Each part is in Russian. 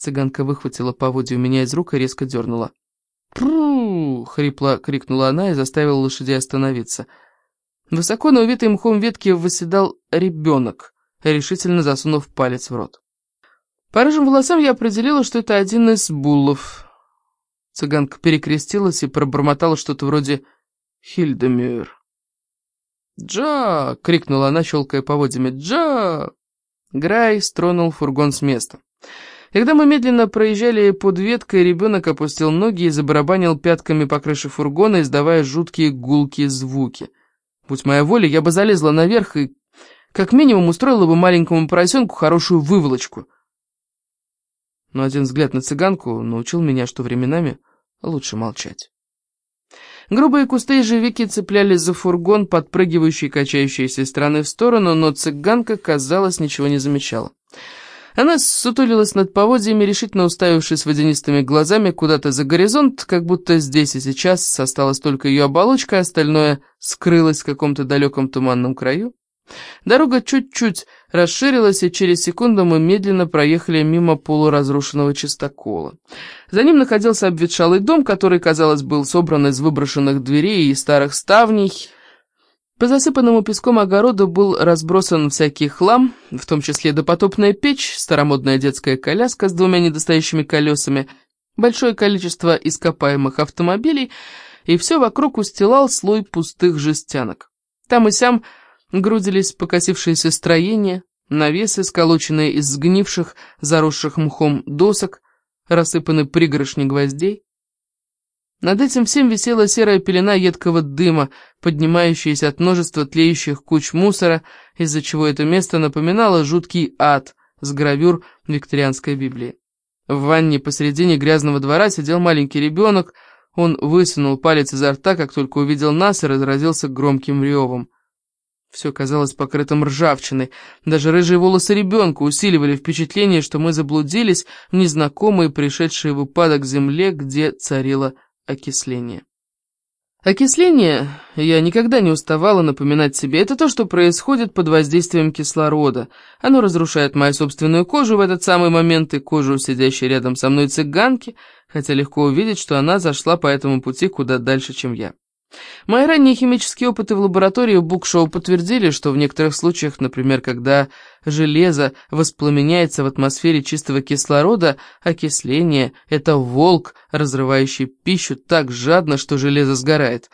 Цыганка выхватила поводья у меня из рук и резко дернула. «Пру!» — хрипло крикнула она и заставила лошадей остановиться. Высоко на увитой мхом ветке восседал ребенок, решительно засунув палец в рот. По рыжим волосам я определила, что это один из буллов. Цыганка перекрестилась и пробормотала что-то вроде «Хильдемюр». «Джа!» — крикнула она, щелкая поводьями. «Джа!» Грай стронул фургон с места. Когда мы медленно проезжали под веткой, ребенок опустил ноги и забарабанил пятками по крыше фургона, издавая жуткие гулкие звуки. Будь моя воля, я бы залезла наверх и как минимум устроила бы маленькому поросенку хорошую выволочку. Но один взгляд на цыганку научил меня, что временами лучше молчать. Грубые кусты ежевики цеплялись за фургон, подпрыгивающий и качающийся из стороны в сторону, но цыганка, казалось, ничего не замечала. Она сутулилась над поводьями, решительно уставившись водянистыми глазами куда-то за горизонт, как будто здесь и сейчас осталась только ее оболочка, а остальное скрылось в каком-то далеком туманном краю. Дорога чуть-чуть расширилась, и через секунду мы медленно проехали мимо полуразрушенного чистокола. За ним находился обветшалый дом, который, казалось, был собран из выброшенных дверей и старых ставней. По засыпанному песком огороду был разбросан всякий хлам, в том числе допотопная печь, старомодная детская коляска с двумя недостающими колесами, большое количество ископаемых автомобилей, и все вокруг устилал слой пустых жестянок. Там и сям грудились покосившиеся строения, навесы, сколоченные из сгнивших, заросших мхом досок, рассыпаны пригоршни гвоздей. Над этим всем висела серая пелена едкого дыма, поднимающаяся от множества тлеющих куч мусора, из-за чего это место напоминало жуткий ад с гравюр викторианской Библии. В ванне посередине грязного двора сидел маленький ребенок, он высунул палец изо рта, как только увидел нас, и разразился громким ревом. Все казалось покрытым ржавчиной. Даже рыжие волосы ребенка усиливали впечатление, что мы заблудились в незнакомой, пришедшей в упадок земле, где царило окисление. Окисление, я никогда не уставала напоминать себе, это то, что происходит под воздействием кислорода. Оно разрушает мою собственную кожу в этот самый момент и кожу сидящей рядом со мной цыганки, хотя легко увидеть, что она зашла по этому пути куда дальше, чем я. Мои ранние химические опыты в лаборатории Букшоу подтвердили, что в некоторых случаях, например, когда железо воспламеняется в атмосфере чистого кислорода, окисление — это волк, разрывающий пищу так жадно, что железо сгорает.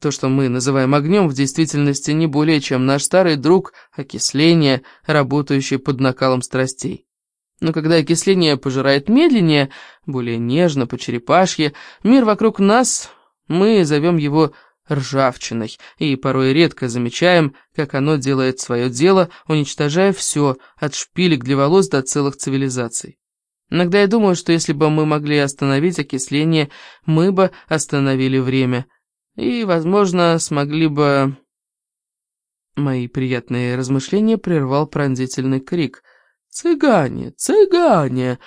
То, что мы называем огнем, в действительности не более чем наш старый друг — окисление, работающее под накалом страстей. Но когда окисление пожирает медленнее, более нежно, по черепашье, мир вокруг нас мы зовем его ржавчиной, и порой редко замечаем, как оно делает свое дело, уничтожая все, от шпилек для волос до целых цивилизаций. Иногда я думаю, что если бы мы могли остановить окисление, мы бы остановили время. И, возможно, смогли бы... Мои приятные размышления прервал пронзительный крик. «Цыгане! Цыгане!»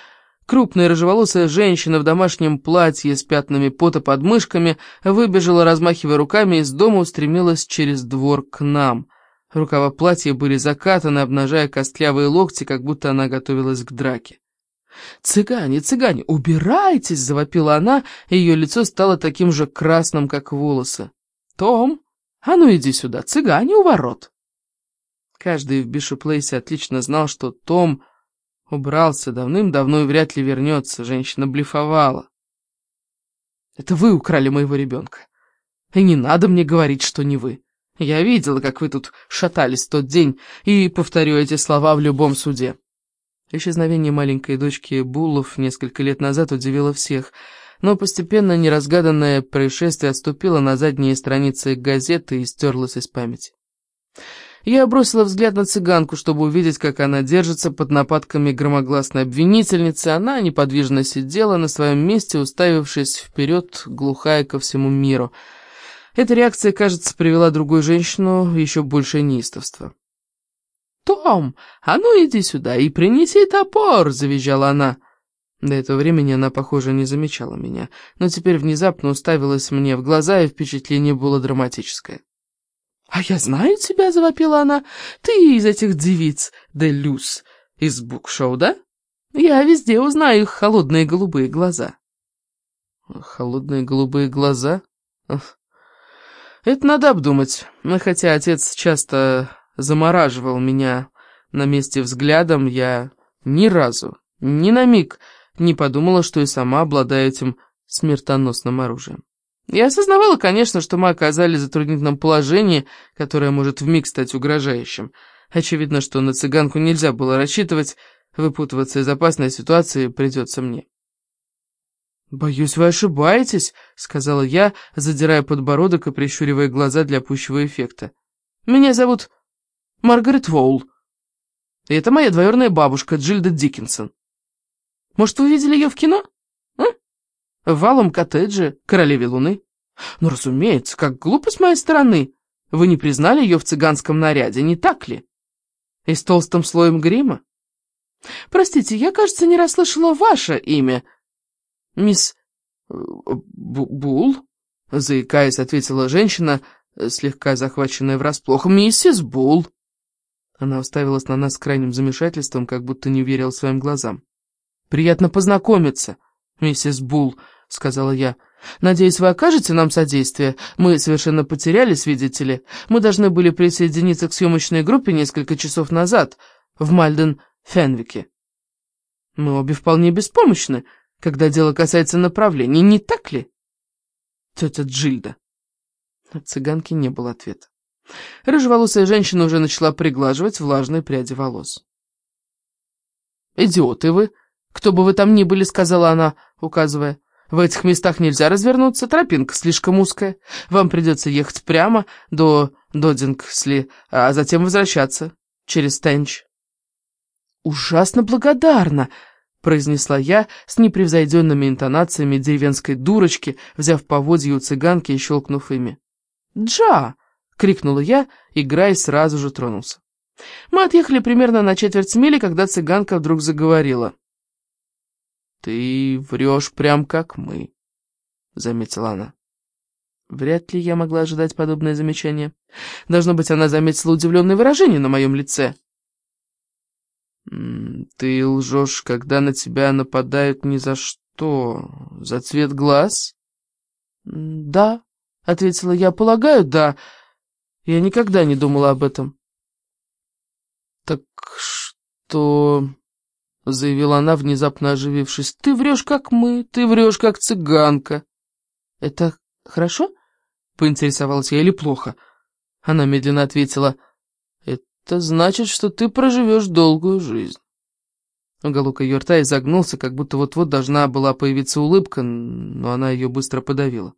Крупная рыжеволосая женщина в домашнем платье с пятнами пота под мышками выбежала, размахивая руками, из дома устремилась через двор к нам. Рукава платья были закатаны, обнажая костлявые локти, как будто она готовилась к драке. «Цыгане, цыгане, убирайтесь!» — завопила она, и ее лицо стало таким же красным, как волосы. «Том, а ну иди сюда, цыгане у ворот!» Каждый в Бишоплейсе отлично знал, что Том Убрался давным-давно и вряд ли вернется. Женщина блефовала. Это вы украли моего ребенка. И не надо мне говорить, что не вы. Я видела, как вы тут шатались в тот день, и повторю эти слова в любом суде. Исчезновение маленькой дочки Буллов несколько лет назад удивило всех, но постепенно неразгаданное происшествие отступило на задние страницы газеты и стерлось из памяти. Я бросила взгляд на цыганку, чтобы увидеть, как она держится под нападками громогласной обвинительницы. Она неподвижно сидела на своем месте, уставившись вперед, глухая ко всему миру. Эта реакция, кажется, привела другую женщину в еще большее неистовство. «Том, а ну иди сюда и принеси топор!» — завизжала она. До этого времени она, похоже, не замечала меня, но теперь внезапно уставилась мне в глаза, и впечатление было драматическое. «А я знаю тебя», — завопила она. «Ты из этих девиц, де Люс, из букшоу, да? Я везде узнаю их холодные голубые глаза». «Холодные голубые глаза?» «Это надо обдумать. Хотя отец часто замораживал меня на месте взглядом, я ни разу, ни на миг не подумала, что и сама обладаю этим смертоносным оружием. Я осознавала, конечно, что мы оказались в затруднительном положении, которое может вмиг стать угрожающим. Очевидно, что на цыганку нельзя было рассчитывать, выпутываться из опасной ситуации придется мне. «Боюсь, вы ошибаетесь», — сказала я, задирая подбородок и прищуривая глаза для пущего эффекта. «Меня зовут Маргарет Воул. И это моя двоюродная бабушка Джильда Диккенсон. Может, вы видели ее в кино? В валом коттедже Королеве Луны? Ну, разумеется, как глупо с моей стороны. Вы не признали ее в цыганском наряде, не так ли? И с толстым слоем грима? Простите, я, кажется, не расслышала ваше имя. Мисс э, Бул? Заикаясь, ответила женщина, слегка захваченная врасплох. Миссис Бул. Она уставилась на нас с крайним замешательством, как будто не верила своим глазам. «Приятно познакомиться, миссис Бул», — сказала я. «Надеюсь, вы окажете нам содействие? Мы совершенно потерялись, видите ли. Мы должны были присоединиться к съемочной группе несколько часов назад в Мальден-Фенвике. Мы обе вполне беспомощны, когда дело касается направлений, не так ли?» «Тетя Джильда». От цыганки не было ответа. Рыжеволосая женщина уже начала приглаживать влажные пряди волос. «Идиоты вы! Кто бы вы там ни были!» — сказала она, указывая. «В этих местах нельзя развернуться, тропинка слишком узкая. Вам придется ехать прямо до Додингсли, а затем возвращаться через Тенч». «Ужасно благодарна!» — произнесла я с непревзойденными интонациями деревенской дурочки, взяв поводья у цыганки и щелкнув ими. «Джа!» — крикнула я, и Грай сразу же тронулся. Мы отъехали примерно на четверть мили, когда цыганка вдруг заговорила. «Ты врешь прям как мы», — заметила она. Вряд ли я могла ожидать подобное замечание. Должно быть, она заметила удивленное выражение на моем лице. «Ты лжешь, когда на тебя нападают ни за что? За цвет глаз?» «Да», — ответила я, — «полагаю, да». Я никогда не думала об этом. «Так что...» — заявила она, внезапно оживившись. «Ты врешь, как мы, ты врешь, как цыганка». «Это хорошо?» — поинтересовалась я, или плохо? Она медленно ответила. «Это значит, что ты проживешь долгую жизнь». Уголок ее рта изогнулся, как будто вот-вот должна была появиться улыбка, но она ее быстро подавила.